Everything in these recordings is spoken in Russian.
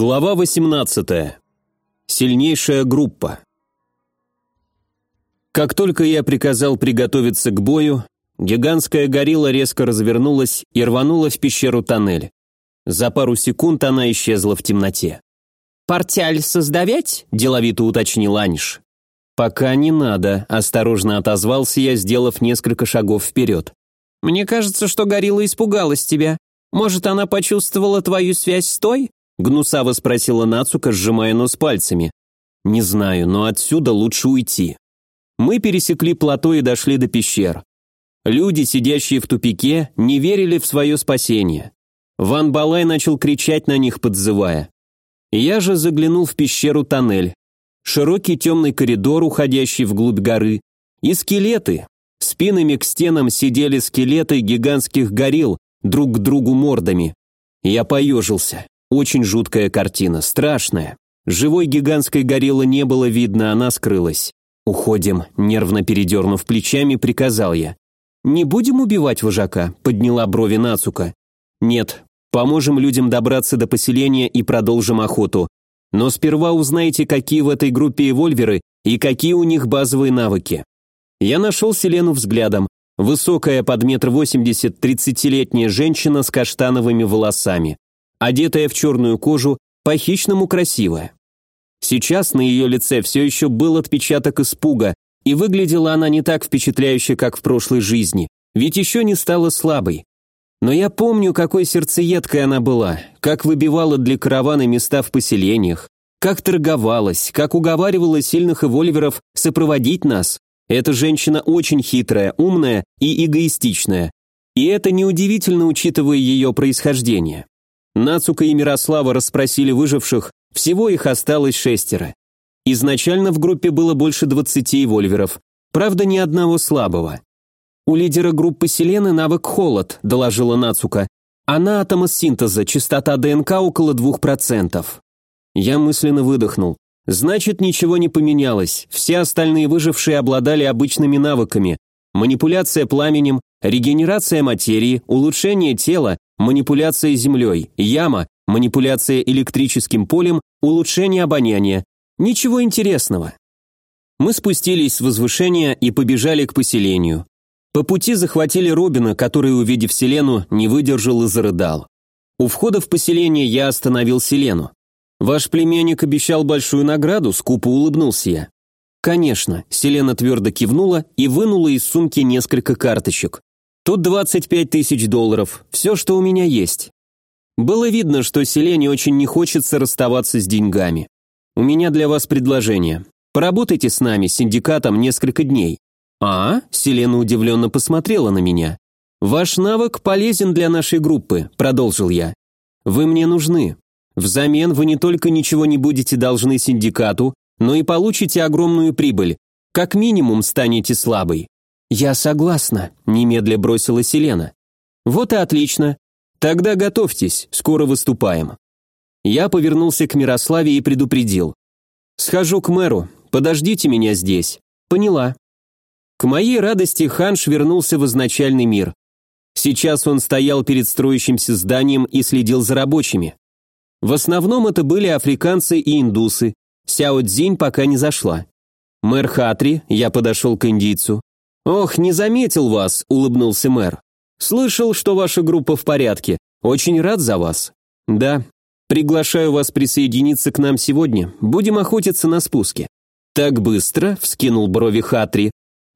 Глава 18. Сильнейшая группа. Как только я приказал приготовиться к бою, гигантская горилла резко развернулась и рванула в пещеру-тоннель. За пару секунд она исчезла в темноте. «Портяль создавять?» – деловито уточнил Аниш. «Пока не надо», – осторожно отозвался я, сделав несколько шагов вперед. «Мне кажется, что горилла испугалась тебя. Может, она почувствовала твою связь с той?» Гнусаво спросила Нацука, сжимая нос пальцами. «Не знаю, но отсюда лучше уйти». Мы пересекли плато и дошли до пещер. Люди, сидящие в тупике, не верили в свое спасение. Ван Балай начал кричать на них, подзывая. Я же заглянул в пещеру-тоннель. Широкий темный коридор, уходящий вглубь горы, и скелеты. Спинами к стенам сидели скелеты гигантских горилл, друг к другу мордами. Я поежился. Очень жуткая картина, страшная. Живой гигантской гориллы не было видно, она скрылась. «Уходим», — нервно передернув плечами, приказал я. «Не будем убивать вожака», — подняла брови Нацука. «Нет, поможем людям добраться до поселения и продолжим охоту. Но сперва узнайте, какие в этой группе эвольверы и какие у них базовые навыки». Я нашел Селену взглядом. Высокая под метр восемьдесят тридцатилетняя женщина с каштановыми волосами одетая в черную кожу, по-хищному красивая. Сейчас на ее лице все еще был отпечаток испуга, и выглядела она не так впечатляюще, как в прошлой жизни, ведь еще не стала слабой. Но я помню, какой сердцеедкой она была, как выбивала для каравана места в поселениях, как торговалась, как уговаривала сильных эвольверов сопроводить нас. Эта женщина очень хитрая, умная и эгоистичная. И это неудивительно, учитывая ее происхождение. Нацука и Мирослава расспросили выживших, всего их осталось шестеро. Изначально в группе было больше двадцати вольверов, правда ни одного слабого. «У лидера группы Селены навык холод», – доложила Нацука. «Она атома синтеза, частота ДНК около двух процентов». Я мысленно выдохнул. Значит, ничего не поменялось. Все остальные выжившие обладали обычными навыками. Манипуляция пламенем, регенерация материи, улучшение тела, манипуляция землей, яма, манипуляция электрическим полем, улучшение обоняния. Ничего интересного. Мы спустились с возвышения и побежали к поселению. По пути захватили Робина, который, увидев Селену, не выдержал и зарыдал. У входа в поселение я остановил Селену. «Ваш племянник обещал большую награду», — скупо улыбнулся я. «Конечно», — Селена твердо кивнула и вынула из сумки несколько карточек. Тут 25 тысяч долларов, все, что у меня есть. Было видно, что Селене очень не хочется расставаться с деньгами. У меня для вас предложение. Поработайте с нами, синдикатом, несколько дней. А? Селена удивленно посмотрела на меня. Ваш навык полезен для нашей группы, продолжил я. Вы мне нужны. Взамен вы не только ничего не будете должны синдикату, но и получите огромную прибыль. Как минимум станете слабой. «Я согласна», – немедля бросила Селена. «Вот и отлично. Тогда готовьтесь, скоро выступаем». Я повернулся к Мирославе и предупредил. «Схожу к мэру, подождите меня здесь». «Поняла». К моей радости Ханш вернулся в изначальный мир. Сейчас он стоял перед строящимся зданием и следил за рабочими. В основном это были африканцы и индусы. Сяо Цзинь пока не зашла. Мэр Хатри, я подошел к индийцу, «Ох, не заметил вас», — улыбнулся мэр. «Слышал, что ваша группа в порядке. Очень рад за вас». «Да. Приглашаю вас присоединиться к нам сегодня. Будем охотиться на спуске». «Так быстро?» — вскинул брови Хатри.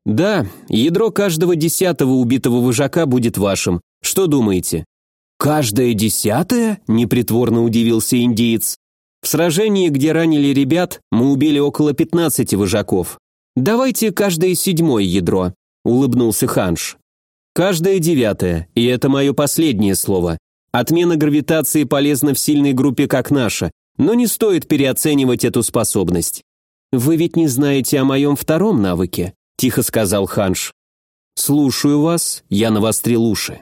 «Да, ядро каждого десятого убитого вожака будет вашим. Что думаете?» «Каждое десятое?» – непритворно удивился индиец. «В сражении, где ранили ребят, мы убили около пятнадцати вожаков. Давайте каждое седьмое ядро улыбнулся Ханш. Каждое девятое, и это мое последнее слово. Отмена гравитации полезна в сильной группе, как наша, но не стоит переоценивать эту способность. Вы ведь не знаете о моем втором навыке, тихо сказал Ханш. Слушаю вас, я навострил уши.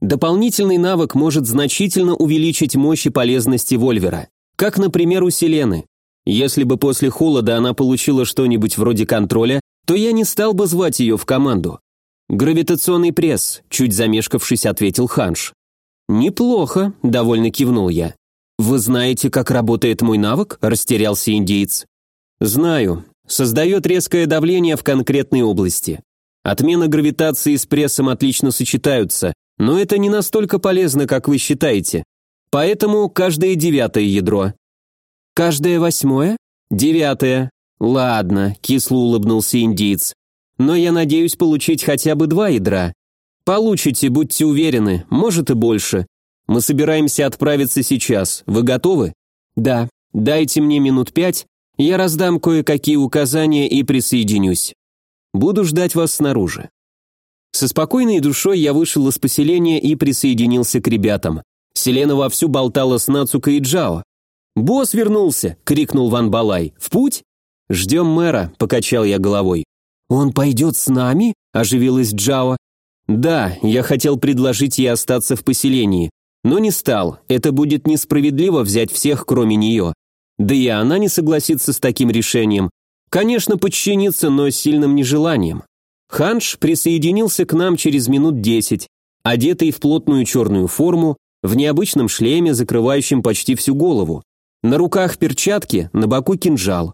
Дополнительный навык может значительно увеличить мощь и полезности Вольвера, как, например, у Селены. Если бы после холода она получила что-нибудь вроде контроля, то я не стал бы звать ее в команду. «Гравитационный пресс», — чуть замешкавшись, ответил Ханш. «Неплохо», — довольно кивнул я. «Вы знаете, как работает мой навык?» – растерялся индиец. «Знаю. Создает резкое давление в конкретной области. Отмена гравитации с прессом отлично сочетаются, но это не настолько полезно, как вы считаете. Поэтому каждое девятое ядро». «Каждое восьмое?» «Девятое». «Ладно», – кисло улыбнулся индиец. «Но я надеюсь получить хотя бы два ядра. Получите, будьте уверены, может и больше. Мы собираемся отправиться сейчас. Вы готовы? Да. Дайте мне минут пять, я раздам кое-какие указания и присоединюсь. Буду ждать вас снаружи. Со спокойной душой я вышел из поселения и присоединился к ребятам. Селена вовсю болтала с Нацука и Джао. «Босс вернулся!» — крикнул Ван Балай. «В путь?» «Ждем мэра», — покачал я головой. «Он пойдет с нами?» — оживилась Джао. «Да, я хотел предложить ей остаться в поселении, но не стал, это будет несправедливо взять всех, кроме нее. Да и она не согласится с таким решением. Конечно, подчинится, но с сильным нежеланием. Ханш присоединился к нам через минут десять, одетый в плотную черную форму, в необычном шлеме, закрывающем почти всю голову. На руках перчатки, на боку кинжал.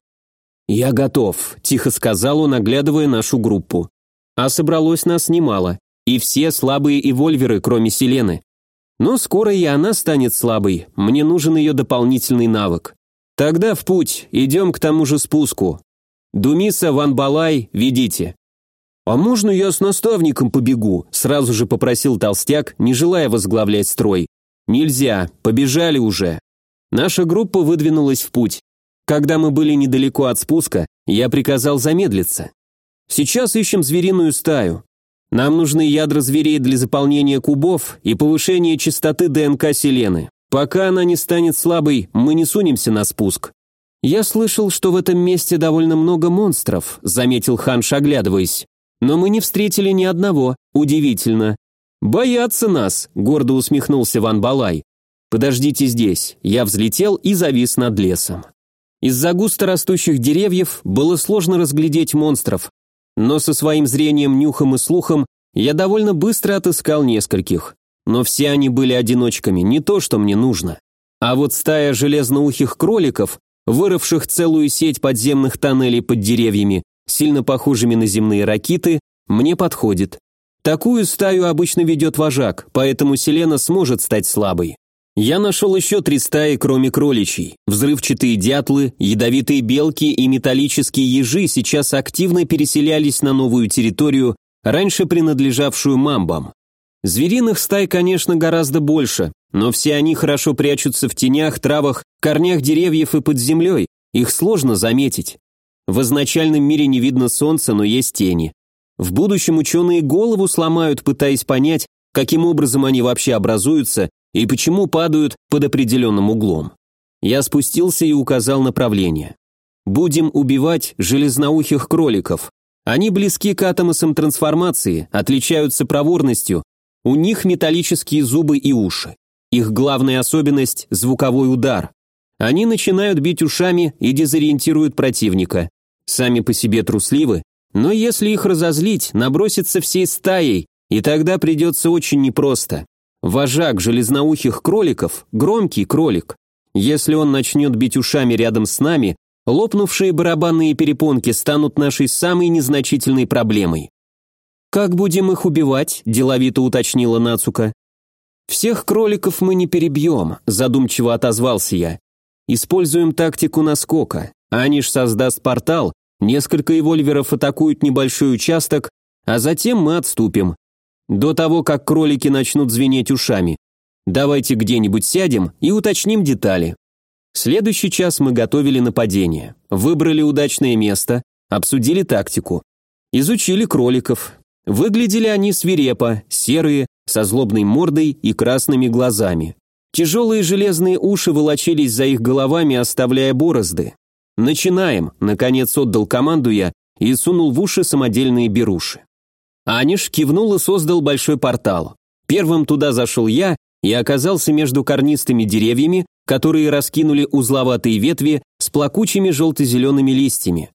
«Я готов», – тихо сказал он, оглядывая нашу группу. А собралось нас немало, и все слабые эвольверы, кроме Селены. Но скоро и она станет слабой, мне нужен ее дополнительный навык. Тогда в путь, идем к тому же спуску. Думиса, Ван Балай, ведите. «А можно я с наставником побегу?» – сразу же попросил толстяк, не желая возглавлять строй. «Нельзя, побежали уже». Наша группа выдвинулась в путь. Когда мы были недалеко от спуска, я приказал замедлиться. «Сейчас ищем звериную стаю. Нам нужны ядра зверей для заполнения кубов и повышения частоты ДНК Селены. Пока она не станет слабой, мы не сунемся на спуск. Я слышал, что в этом месте довольно много монстров, заметил Ханш, оглядываясь. Но мы не встретили ни одного. Удивительно. Боятся нас, гордо усмехнулся Ван Балай. Подождите здесь. Я взлетел и завис над лесом. Из-за густо растущих деревьев было сложно разглядеть монстров, но со своим зрением, нюхом и слухом я довольно быстро отыскал нескольких. Но все они были одиночками, не то, что мне нужно. А вот стая железноухих кроликов, вырывших целую сеть подземных тоннелей под деревьями, сильно похожими на земные ракиты, мне подходит. Такую стаю обычно ведет вожак, поэтому Селена сможет стать слабой. Я нашел еще три стаи, кроме кроличьей. Взрывчатые дятлы, ядовитые белки и металлические ежи сейчас активно переселялись на новую территорию, раньше принадлежавшую мамбам. Звериных стай, конечно, гораздо больше, но все они хорошо прячутся в тенях, травах, корнях деревьев и под землей, их сложно заметить. В изначальном мире не видно солнца, но есть тени. В будущем ученые голову сломают, пытаясь понять, каким образом они вообще образуются и почему падают под определенным углом. Я спустился и указал направление. Будем убивать железноухих кроликов. Они близки к атомосам трансформации, отличаются проворностью, у них металлические зубы и уши. Их главная особенность – звуковой удар. Они начинают бить ушами и дезориентируют противника. Сами по себе трусливы, но если их разозлить, набросятся всей стаей, и тогда придется очень непросто. Вожак железноухих кроликов – громкий кролик. Если он начнет бить ушами рядом с нами, лопнувшие барабанные перепонки станут нашей самой незначительной проблемой. «Как будем их убивать?» – деловито уточнила Нацука. «Всех кроликов мы не перебьем», – задумчиво отозвался я. «Используем тактику наскока. Аниш создаст портал, несколько эвольверов атакуют небольшой участок, а затем мы отступим. До того, как кролики начнут звенеть ушами. Давайте где-нибудь сядем и уточним детали. Следующий час мы готовили нападение, выбрали удачное место, обсудили тактику. Изучили кроликов. Выглядели они свирепо, серые, со злобной мордой и красными глазами. Тяжелые железные уши волочились за их головами, оставляя борозды. «Начинаем», — наконец отдал команду я и сунул в уши самодельные беруши. Аниш кивнул и создал большой портал. Первым туда зашел я и оказался между корнистыми деревьями, которые раскинули узловатые ветви с плакучими желто-зелеными листьями.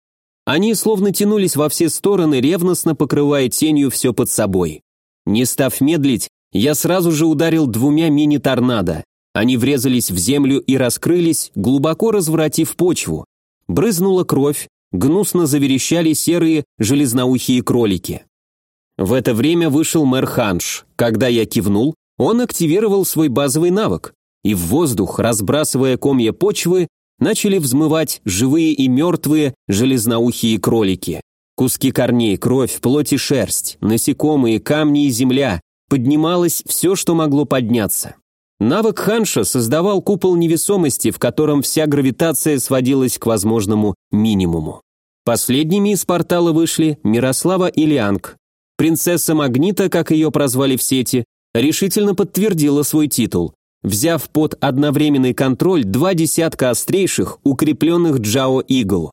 Они словно тянулись во все стороны, ревностно покрывая тенью все под собой. Не став медлить, я сразу же ударил двумя мини-торнадо. Они врезались в землю и раскрылись, глубоко разворотив почву. Брызнула кровь, гнусно заверещали серые железноухие кролики. В это время вышел мэр Ханш. Когда я кивнул, он активировал свой базовый навык, и в воздух, разбрасывая комья почвы, начали взмывать живые и мертвые железноухие кролики. Куски корней, кровь, плоть и шерсть, насекомые, камни и земля. Поднималось все, что могло подняться. Навык Ханша создавал купол невесомости, в котором вся гравитация сводилась к возможному минимуму. Последними из портала вышли Мирослава и Лианг. Принцесса Магнита, как ее прозвали в сети, решительно подтвердила свой титул, взяв под одновременный контроль два десятка острейших, укрепленных Джао Игл.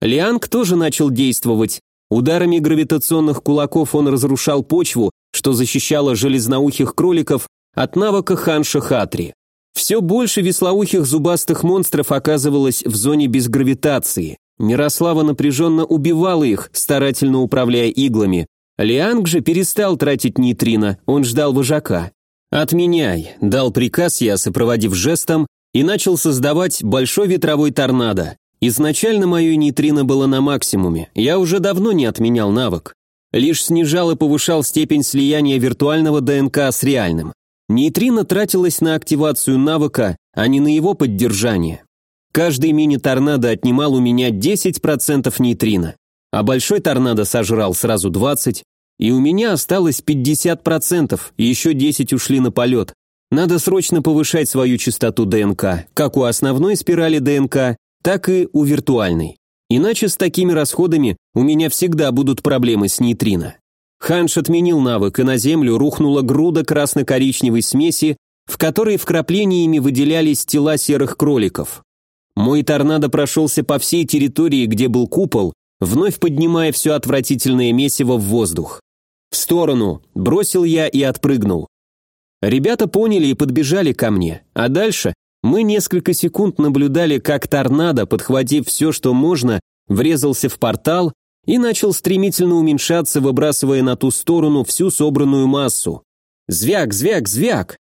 Лианг тоже начал действовать. Ударами гравитационных кулаков он разрушал почву, что защищало железноухих кроликов от навыка Ханша Хатри. Все больше веслоухих зубастых монстров оказывалось в зоне без гравитации. Мирослава напряженно убивала их, старательно управляя иглами. Лианг же перестал тратить нейтрино, он ждал вожака. «Отменяй», – дал приказ я, сопроводив жестом, и начал создавать большой ветровой торнадо. Изначально мое нейтрино было на максимуме, я уже давно не отменял навык. Лишь снижал и повышал степень слияния виртуального ДНК с реальным. Нейтрино тратилось на активацию навыка, а не на его поддержание. Каждый мини-торнадо отнимал у меня 10% нейтрино, а большой торнадо сожрал сразу 20%, и у меня осталось 50%, и еще 10 ушли на полет. Надо срочно повышать свою частоту ДНК, как у основной спирали ДНК, так и у виртуальной. Иначе с такими расходами у меня всегда будут проблемы с нейтрино. Ханш отменил навык, и на землю рухнула груда красно-коричневой смеси, в которой вкраплениями выделялись тела серых кроликов. Мой торнадо прошелся по всей территории, где был купол, вновь поднимая все отвратительное месиво в воздух. «В сторону!» – бросил я и отпрыгнул. Ребята поняли и подбежали ко мне, а дальше мы несколько секунд наблюдали, как торнадо, подхватив все, что можно, врезался в портал и начал стремительно уменьшаться, выбрасывая на ту сторону всю собранную массу. Звяк, звяк, звяк!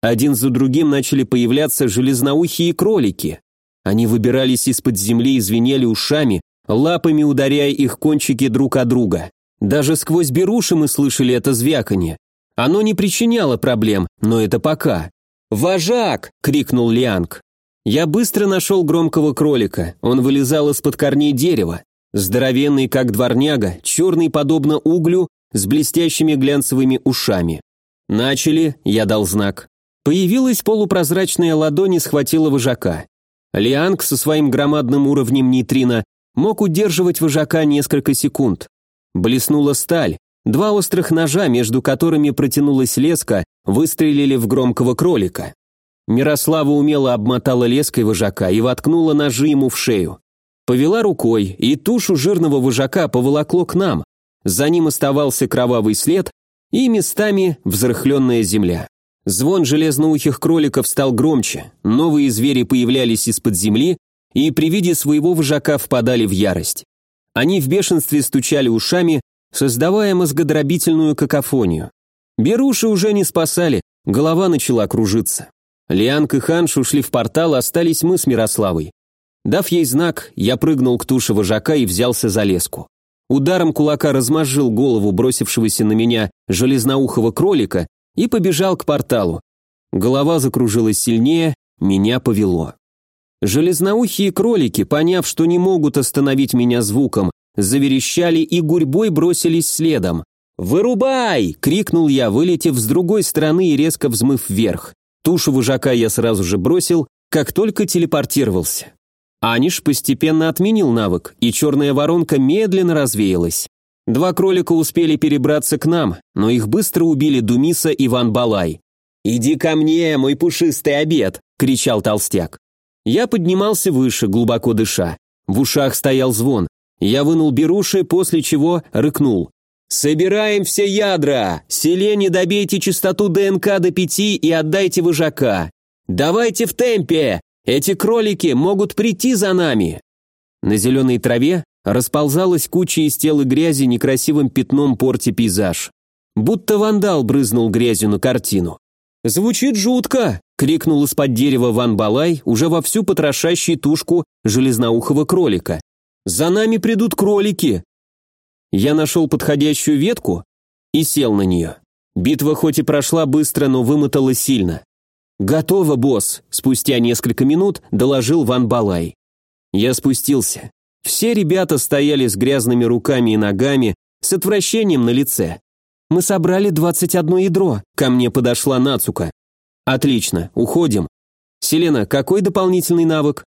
Один за другим начали появляться железноухие кролики. Они выбирались из-под земли и звенели ушами, лапами ударяя их кончики друг о друга. Даже сквозь беруши мы слышали это звяканье. Оно не причиняло проблем, но это пока. «Вожак!» — крикнул Лианг. Я быстро нашел громкого кролика, он вылезал из-под корней дерева. Здоровенный, как дворняга, черный, подобно углю, с блестящими глянцевыми ушами. «Начали», — я дал знак. Появилась полупрозрачная ладонь и схватила вожака. Лианг со своим громадным уровнем нейтрино мог удерживать вожака несколько секунд. Блеснула сталь, два острых ножа, между которыми протянулась леска, выстрелили в громкого кролика. Мирослава умело обмотала леской вожака и воткнула ножи ему в шею. Повела рукой, и тушу жирного вожака поволокло к нам. За ним оставался кровавый след и местами взрыхленная земля. Звон железноухих кроликов стал громче, новые звери появлялись из-под земли и при виде своего вожака впадали в ярость. Они в бешенстве стучали ушами, создавая мозгодробительную какофонию. Беруши уже не спасали, голова начала кружиться. Лианг и Ханш ушли в портал, остались мы с Мирославой. Дав ей знак, я прыгнул к туше вожака и взялся за леску. Ударом кулака размозжил голову бросившегося на меня железноухого кролика и побежал к порталу. Голова закружилась сильнее, меня повело. Железноухие кролики, поняв, что не могут остановить меня звуком, заверещали и гурьбой бросились следом. «Вырубай!» — крикнул я, вылетев с другой стороны и резко взмыв вверх. Тушу вожака я сразу же бросил, как только телепортировался. Аниш постепенно отменил навык, и черная воронка медленно развеялась. Два кролика успели перебраться к нам, но их быстро убили Думиса и Ван Балай. «Иди ко мне, мой пушистый обед!» – кричал толстяк. Я поднимался выше, глубоко дыша. В ушах стоял звон. Я вынул беруши, после чего рыкнул. «Собираем все ядра! Селене добейте частоту ДНК до пяти и отдайте вожака! Давайте в темпе! Эти кролики могут прийти за нами!» На зеленой траве расползалась куча из тел и грязи некрасивым пятном порти пейзаж. Будто вандал брызнул грязью на картину. «Звучит жутко!» Крикнул из-под дерева Ван Балай, уже вовсю потрошащий тушку железноухого кролика. «За нами придут кролики!» Я нашел подходящую ветку и сел на нее. Битва хоть и прошла быстро, но вымотала сильно. «Готово, босс!» – спустя несколько минут доложил Ван Балай. Я спустился. Все ребята стояли с грязными руками и ногами, с отвращением на лице. «Мы собрали 21 ядро», – ко мне подошла Нацука. «Отлично, уходим. Селена, какой дополнительный навык?»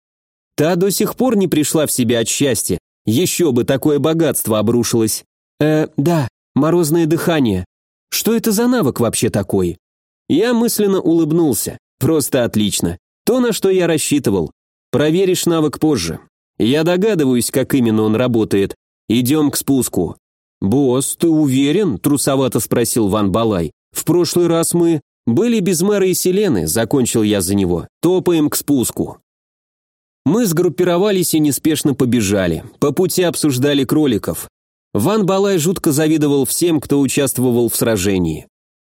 Та до сих пор не пришла в себя от счастья. Еще бы такое богатство обрушилось. «Э, да, морозное дыхание. Что это за навык вообще такой?» Я мысленно улыбнулся. Просто отлично. То, на что я рассчитывал. Проверишь навык позже. Я догадываюсь, как именно он работает. Идем к спуску. «Босс, ты уверен?» – трусовато спросил Ван Балай. «В прошлый раз мы...» «Были без мэра и Селены», – закончил я за него. «Топаем к спуску». Мы сгруппировались и неспешно побежали. По пути обсуждали кроликов. Ван Балай жутко завидовал всем, кто участвовал в сражении.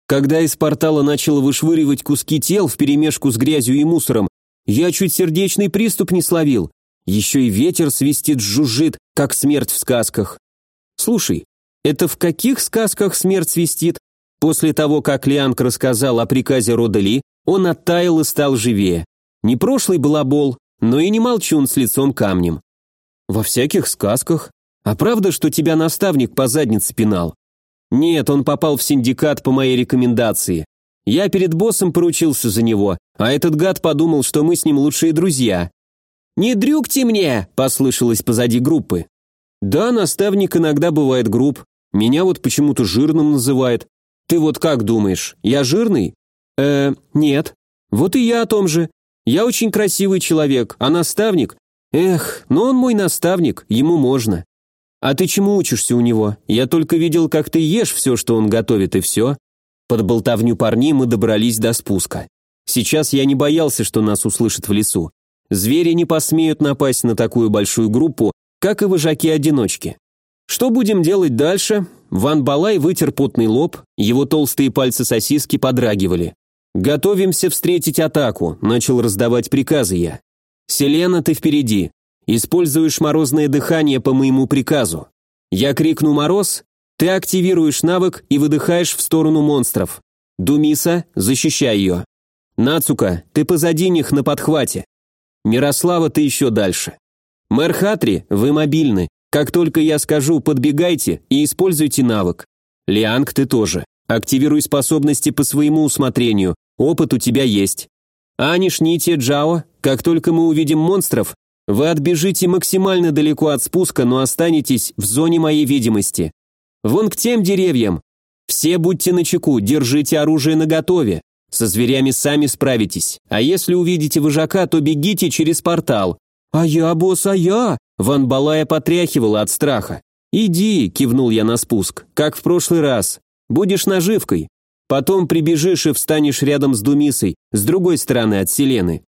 Когда из портала начало вышвыривать куски тел вперемешку с грязью и мусором, я чуть сердечный приступ не словил. Еще и ветер свистит, жужжит, как смерть в сказках. Слушай, это в каких сказках смерть свистит? После того, как Лианг рассказал о приказе рода Ли, он оттаял и стал живее. Не прошлый балабол, но и не молчун с лицом камнем. Во всяких сказках. А правда, что тебя наставник по заднице пинал? Нет, он попал в синдикат по моей рекомендации. Я перед боссом поручился за него, а этот гад подумал, что мы с ним лучшие друзья. «Не дрюкте мне!» – послышалось позади группы. Да, наставник иногда бывает груб, меня вот почему-то жирным называет. Ты вот как думаешь, я жирный? Э, нет. Вот и я о том же. Я очень красивый человек, а наставник? Эх, но он мой наставник, ему можно. А ты чему учишься у него? Я только видел, как ты ешь все, что он готовит, и все. Под болтовню парней мы добрались до спуска. Сейчас я не боялся, что нас услышат в лесу. Звери не посмеют напасть на такую большую группу, как и вожаки-одиночки. Что будем делать дальше? Ван Балай вытер потный лоб, его толстые пальцы сосиски подрагивали. «Готовимся встретить атаку», – начал раздавать приказы я. «Селена, ты впереди. Используешь морозное дыхание по моему приказу. Я крикну «Мороз», ты активируешь навык и выдыхаешь в сторону монстров. Думиса, защищай ее. Нацука, ты позади них на подхвате. Мирослава, ты еще дальше. Мэр Хатри, вы мобильны. Как только я скажу «подбегайте» и используйте навык. Лианг, ты тоже. Активируй способности по своему усмотрению. Опыт у тебя есть. Аниш, Нити, Джао, как только мы увидим монстров, вы отбежите максимально далеко от спуска, но останетесь в зоне моей видимости. Вон к тем деревьям. Все будьте начеку, держите оружие наготове. Со зверями сами справитесь. А если увидите вожака, то бегите через портал. А я, босс, а я? Ван Балая потряхивала от страха. «Иди», – кивнул я на спуск, – «как в прошлый раз. Будешь наживкой. Потом прибежишь и встанешь рядом с Думисой, с другой стороны от Селены».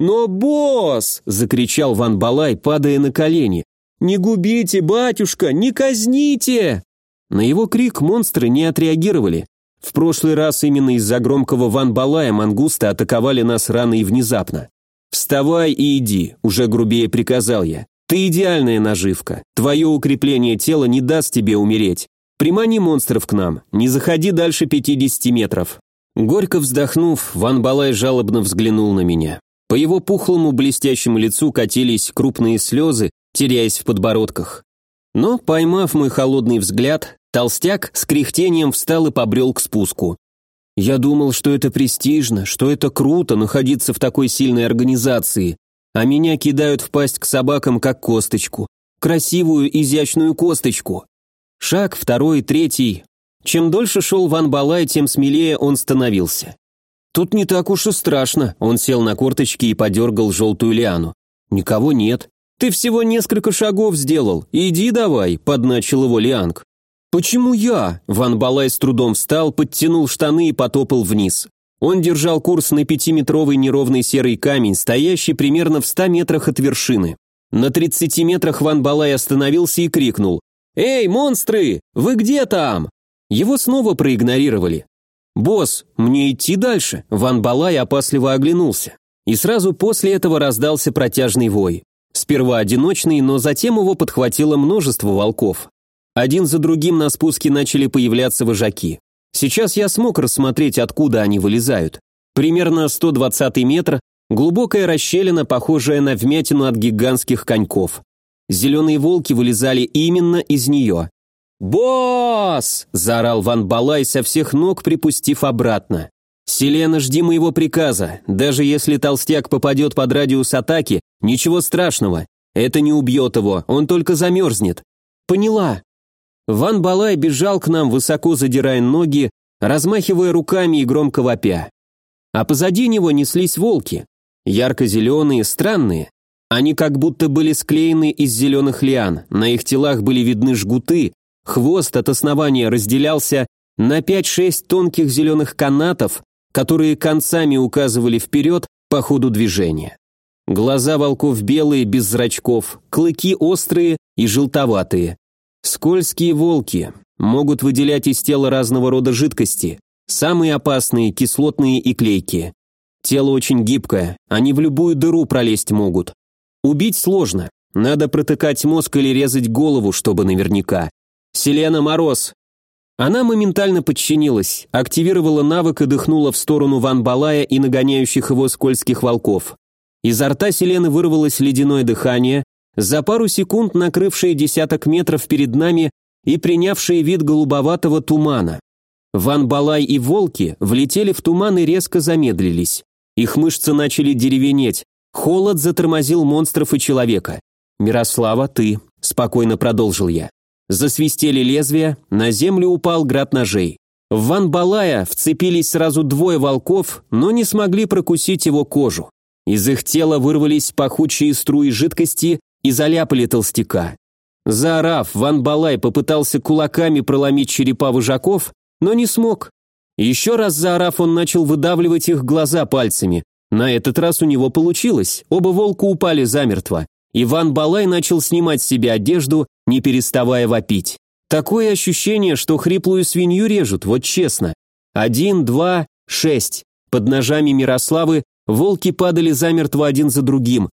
«Но, босс!» – закричал Ван Балай, падая на колени. «Не губите, батюшка, не казните!» На его крик монстры не отреагировали. В прошлый раз именно из-за громкого Ван Балая мангусты атаковали нас рано и внезапно. «Вставай и иди», – уже грубее приказал я. Ты идеальная наживка. Твое укрепление тела не даст тебе умереть. Примани монстров к нам. Не заходи дальше 50 метров. Горько вздохнув, Ван Балай жалобно взглянул на меня. По его пухлому блестящему лицу катились крупные слезы, теряясь в подбородках. Но, поймав мой холодный взгляд, толстяк с кряхтением встал и побрел к спуску. Я думал, что это престижно, что это круто находиться в такой сильной организации, а меня кидают в пасть к собакам как косточку. Красивую, изящную косточку. Шаг, второй, третий. Чем дольше шел Ван Балай, тем смелее он становился. Тут не так уж и страшно. Он сел на корточки и подергал желтую лиану. Никого нет. Ты всего несколько шагов сделал. Иди давай, подначил его Лианг. Почему я? Ван Балай с трудом встал, подтянул штаны и потопал вниз. Он держал курс на пятиметровый неровный серый камень, стоящий примерно в ста метрах от вершины. На тридцати метрах Ван Балай остановился и крикнул. «Эй, монстры! Вы где там?» Его снова проигнорировали. «Босс, мне идти дальше?» Ван Балай опасливо оглянулся. И сразу после этого раздался протяжный вой. Сперва одиночный, но затем его подхватило множество волков. Один за другим на спуске начали появляться вожаки. Сейчас я смог рассмотреть, откуда они вылезают. Примерно 120 метр, глубокая расщелина, похожая на вмятину от гигантских коньков. Зеленые волки вылезали именно из нее. «Босс!» – заорал Ван Балай со всех ног, припустив обратно. «Селена, жди моего приказа. Даже если толстяк попадет под радиус атаки, ничего страшного. Это не убьет его, он только замерзнет». «Поняла». Ван Балай бежал к нам, высоко задирая ноги, размахивая руками и громко вопя. А позади него неслись волки. Ярко-зеленые, странные. Они как будто были склеены из зеленых лиан, на их телах были видны жгуты, хвост от основания разделялся на 5-6 тонких зеленых канатов, которые концами указывали вперед по ходу движения. Глаза волков белые, без зрачков, клыки острые и желтоватые. Скользкие волки могут выделять из тела разного рода жидкости, самые опасные, кислотные и клейкие. Тело очень гибкое, они в любую дыру пролезть могут. Убить сложно, надо протыкать мозг или резать голову, чтобы наверняка. Селена Мороз, она моментально подчинилась, активировала навык и дыхнула в сторону Ван Балая и нагоняющих его скользких волков. Изо рта Селены вырвалось ледяное дыхание, за пару секунд накрывшее десяток метров перед нами и принявшее вид голубоватого тумана. Ван Балай и волки влетели в туман и резко замедлились. Их мышцы начали деревенеть, холод затормозил монстров и человека. «Мирослава, ты», – спокойно продолжил я. Засвистели лезвия, на землю упал град ножей. В Ван Балая вцепились сразу двое волков, но не смогли прокусить его кожу. Из их тела вырвались пахучие струи жидкости и заляпали толстяка. Заорав, Ван Балай попытался кулаками проломить черепа вожаков, но не смог. Еще раз заорав, он начал выдавливать их глаза пальцами. На этот раз у него получилось, оба волка упали замертво. Иван Балай начал снимать с себя одежду, не переставая вопить. Такое ощущение, что хриплую свинью режут, вот честно. Один, два, шесть. Под ножами Мирославы волки падали замертво один за другим.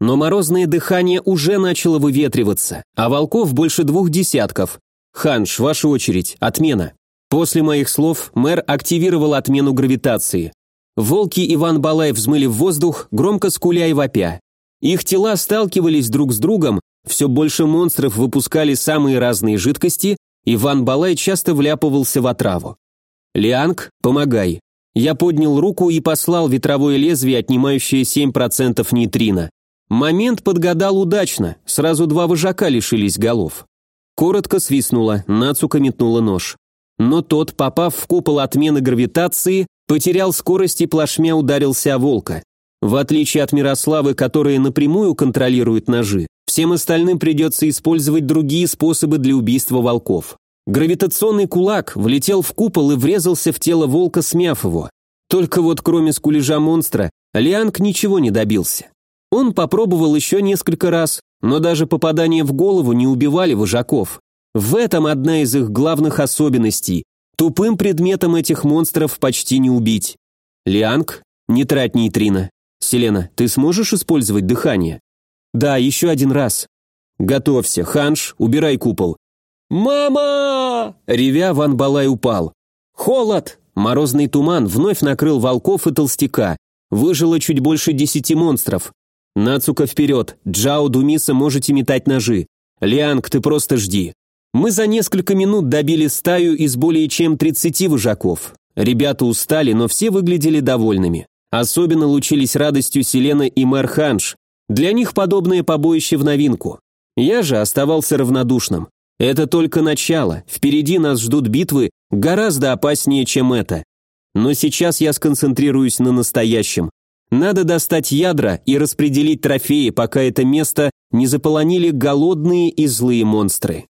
Но морозное дыхание уже начало выветриваться, а волков больше двух десятков. «Ханш, ваша очередь, отмена». После моих слов мэр активировал отмену гравитации. Волки Иван Балай взмыли в воздух, громко скуля и вопя. Их тела сталкивались друг с другом, все больше монстров выпускали самые разные жидкости, и Ван Балай часто вляпывался в отраву. «Лианг, помогай». Я поднял руку и послал ветровое лезвие, отнимающее 7% нейтрино. Момент подгадал удачно, сразу два вожака лишились голов. Коротко свистнуло, Нацука метнула нож. Но тот, попав в купол отмены гравитации, потерял скорость и плашмя ударился о волка. В отличие от Мирославы, которая напрямую контролирует ножи, всем остальным придется использовать другие способы для убийства волков. Гравитационный кулак влетел в купол и врезался в тело волка, смяв его. Только вот кроме скулежа монстра, Лианг ничего не добился. Он попробовал еще несколько раз, но даже попадания в голову не убивали вожаков. В этом одна из их главных особенностей. Тупым предметом этих монстров почти не убить. Лианг, не трать нейтрино. «Селена, ты сможешь использовать дыхание?» «Да, еще один раз». «Готовься, Ханш, убирай купол». «Мама!» Ревя, Ван Балай упал. «Холод!» Морозный туман вновь накрыл волков и толстяка. Выжило чуть больше десяти монстров. Нацука вперед, Джао, Думиса можете метать ножи. Лианг, ты просто жди. Мы за несколько минут добили стаю из более чем 30 вожаков. Ребята устали, но все выглядели довольными. Особенно лучились радостью Селена и мэр Ханш. Для них подобное побоище в новинку. Я же оставался равнодушным. Это только начало, впереди нас ждут битвы гораздо опаснее, чем это. Но сейчас я сконцентрируюсь на настоящем. Надо достать ядра и распределить трофеи, пока это место не заполонили голодные и злые монстры.